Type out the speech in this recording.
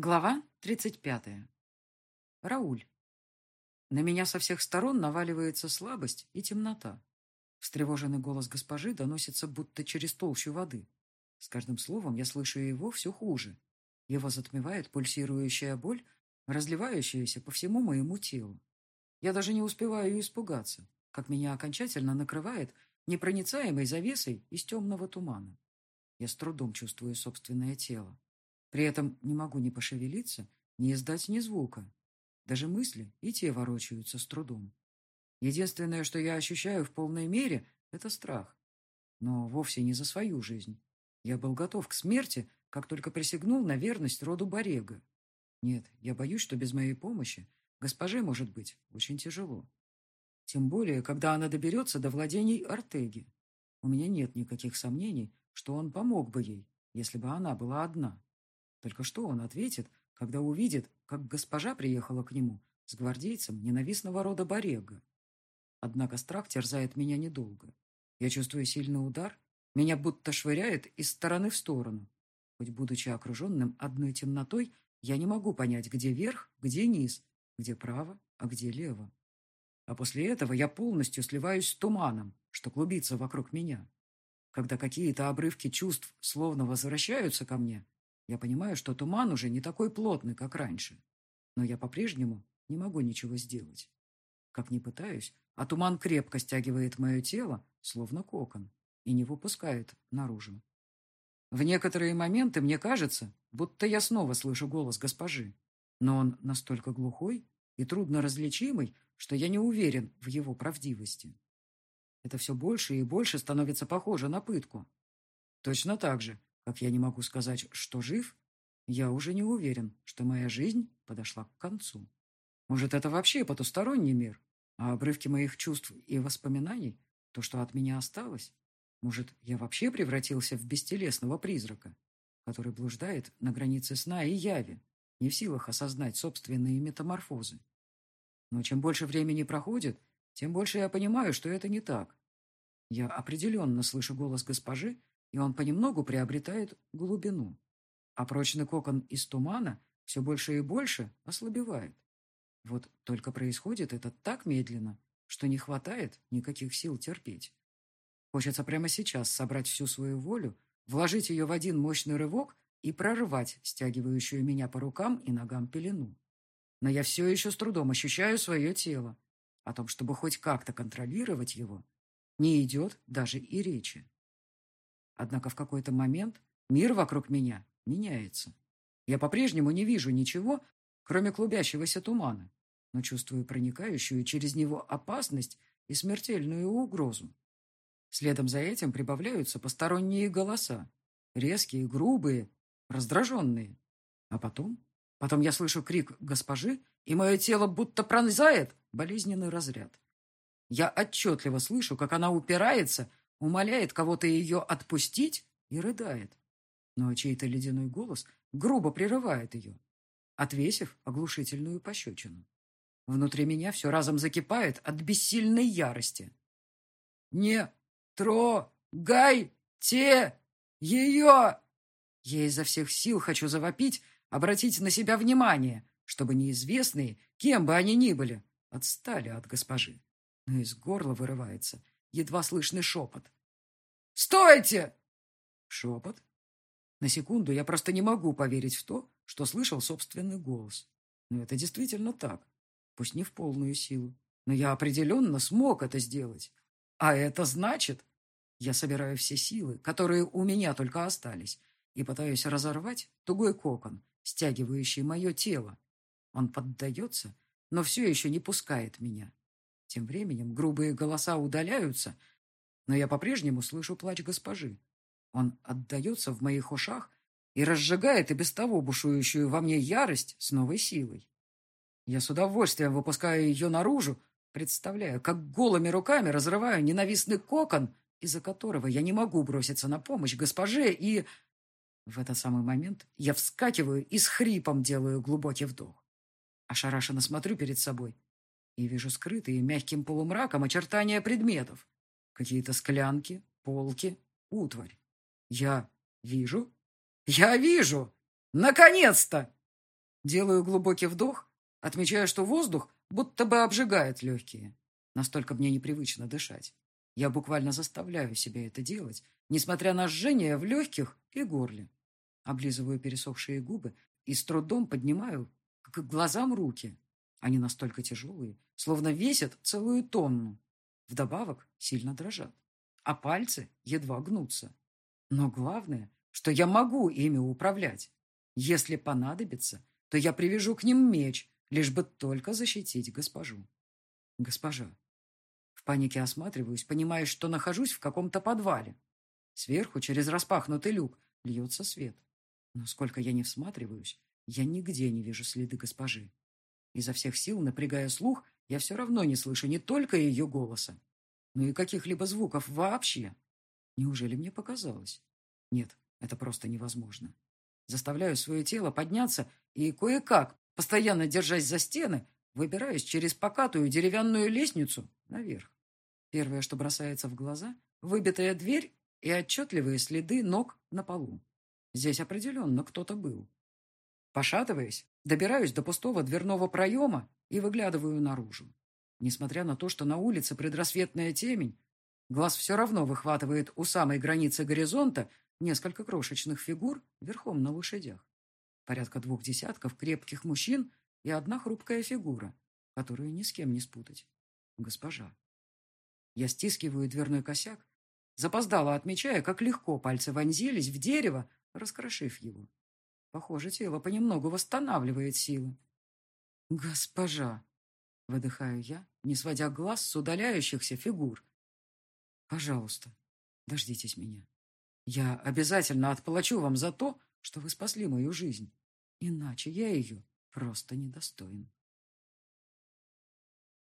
Глава 35. Рауль. На меня со всех сторон наваливается слабость и темнота. Встревоженный голос госпожи доносится будто через толщу воды. С каждым словом я слышу его все хуже. Его затмевает пульсирующая боль, разливающаяся по всему моему телу. Я даже не успеваю испугаться, как меня окончательно накрывает непроницаемой завесой из темного тумана. Я с трудом чувствую собственное тело. При этом не могу ни пошевелиться, ни издать ни звука. Даже мысли и те ворочаются с трудом. Единственное, что я ощущаю в полной мере, это страх. Но вовсе не за свою жизнь. Я был готов к смерти, как только присягнул на верность роду Борега. Нет, я боюсь, что без моей помощи госпоже может быть очень тяжело. Тем более, когда она доберется до владений Артеги. У меня нет никаких сомнений, что он помог бы ей, если бы она была одна. Только что он ответит, когда увидит, как госпожа приехала к нему с гвардейцем ненавистного рода Борега. Однако страх терзает меня недолго. Я чувствую сильный удар, меня будто швыряет из стороны в сторону. Хоть будучи окруженным одной темнотой, я не могу понять, где верх, где низ, где право, а где лево. А после этого я полностью сливаюсь с туманом, что клубится вокруг меня. Когда какие-то обрывки чувств словно возвращаются ко мне, я понимаю, что туман уже не такой плотный, как раньше. Но я по-прежнему не могу ничего сделать. Как ни пытаюсь, а туман крепко стягивает мое тело, словно кокон, и не выпускает наружу. В некоторые моменты мне кажется, будто я снова слышу голос госпожи, но он настолько глухой и трудно различимый, что я не уверен в его правдивости. Это все больше и больше становится похоже на пытку. Точно так же, как я не могу сказать, что жив, я уже не уверен, что моя жизнь подошла к концу. Может, это вообще потусторонний мир, а обрывки моих чувств и воспоминаний, то, что от меня осталось, может, я вообще превратился в бестелесного призрака, который блуждает на границе сна и яви, не в силах осознать собственные метаморфозы. Но чем больше времени проходит, тем больше я понимаю, что это не так. Я определенно слышу голос госпожи и он понемногу приобретает глубину. А прочный кокон из тумана все больше и больше ослабевает. Вот только происходит это так медленно, что не хватает никаких сил терпеть. Хочется прямо сейчас собрать всю свою волю, вложить ее в один мощный рывок и прорвать стягивающую меня по рукам и ногам пелену. Но я все еще с трудом ощущаю свое тело. О том, чтобы хоть как-то контролировать его, не идет даже и речи. Однако в какой-то момент мир вокруг меня меняется. Я по-прежнему не вижу ничего, кроме клубящегося тумана, но чувствую проникающую через него опасность и смертельную угрозу. Следом за этим прибавляются посторонние голоса, резкие, грубые, раздраженные. А потом, потом я слышу крик госпожи, и мое тело будто пронзает болезненный разряд. Я отчетливо слышу, как она упирается умоляет кого-то ее отпустить и рыдает. Но чей-то ледяной голос грубо прерывает ее, отвесив оглушительную пощечину. Внутри меня все разом закипает от бессильной ярости. «Не трогайте ее!» Я изо всех сил хочу завопить, обратить на себя внимание, чтобы неизвестные, кем бы они ни были, отстали от госпожи. Но из горла вырывается едва слышный шепот. «Стойте!» Шепот. На секунду я просто не могу поверить в то, что слышал собственный голос. Но это действительно так. Пусть не в полную силу. Но я определенно смог это сделать. А это значит... Я собираю все силы, которые у меня только остались, и пытаюсь разорвать тугой кокон, стягивающий мое тело. Он поддается, но все еще не пускает меня. Тем временем грубые голоса удаляются, но я по-прежнему слышу плач госпожи. Он отдается в моих ушах и разжигает и без того бушующую во мне ярость с новой силой. Я с удовольствием выпускаю ее наружу, представляя, как голыми руками разрываю ненавистный кокон, из-за которого я не могу броситься на помощь госпоже, и... В этот самый момент я вскакиваю и с хрипом делаю глубокий вдох. Ошарашенно смотрю перед собой и вижу скрытые мягким полумраком очертания предметов. Какие-то склянки, полки, утварь. Я вижу? Я вижу! Наконец-то! Делаю глубокий вдох, отмечаю, что воздух будто бы обжигает легкие. Настолько мне непривычно дышать. Я буквально заставляю себя это делать, несмотря на жжение в легких и горле. Облизываю пересохшие губы и с трудом поднимаю к глазам руки. Они настолько тяжелые, словно весят целую тонну. Вдобавок сильно дрожат, а пальцы едва гнутся. Но главное, что я могу ими управлять. Если понадобится, то я привяжу к ним меч, лишь бы только защитить госпожу. Госпожа. В панике осматриваюсь, понимая, что нахожусь в каком-то подвале. Сверху, через распахнутый люк, льется свет. Но сколько я не всматриваюсь, я нигде не вижу следы госпожи. Изо всех сил, напрягая слух, я все равно не слышу не только ее голоса, но и каких-либо звуков вообще. Неужели мне показалось? Нет, это просто невозможно. Заставляю свое тело подняться и кое-как, постоянно держась за стены, выбираюсь через покатую деревянную лестницу наверх. Первое, что бросается в глаза, выбитая дверь и отчетливые следы ног на полу. Здесь определенно кто-то был. Пошатываясь, добираюсь до пустого дверного проема и выглядываю наружу. Несмотря на то, что на улице предрассветная темень, глаз все равно выхватывает у самой границы горизонта несколько крошечных фигур верхом на лошадях. Порядка двух десятков крепких мужчин и одна хрупкая фигура, которую ни с кем не спутать. Госпожа. Я стискиваю дверной косяк, запоздало отмечая, как легко пальцы вонзились в дерево, раскрошив его. Похоже, тело понемногу восстанавливает силы. «Госпожа!» — выдыхаю я, не сводя глаз с удаляющихся фигур. «Пожалуйста, дождитесь меня. Я обязательно отплачу вам за то, что вы спасли мою жизнь. Иначе я ее просто недостоин».